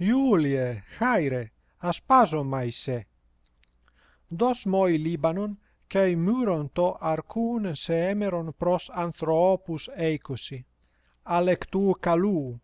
Iulie, haire, aspaso mai se. Dos moi Libanon, cae muron to arcun se emeron pros anthropus eicosi. Alectu calu,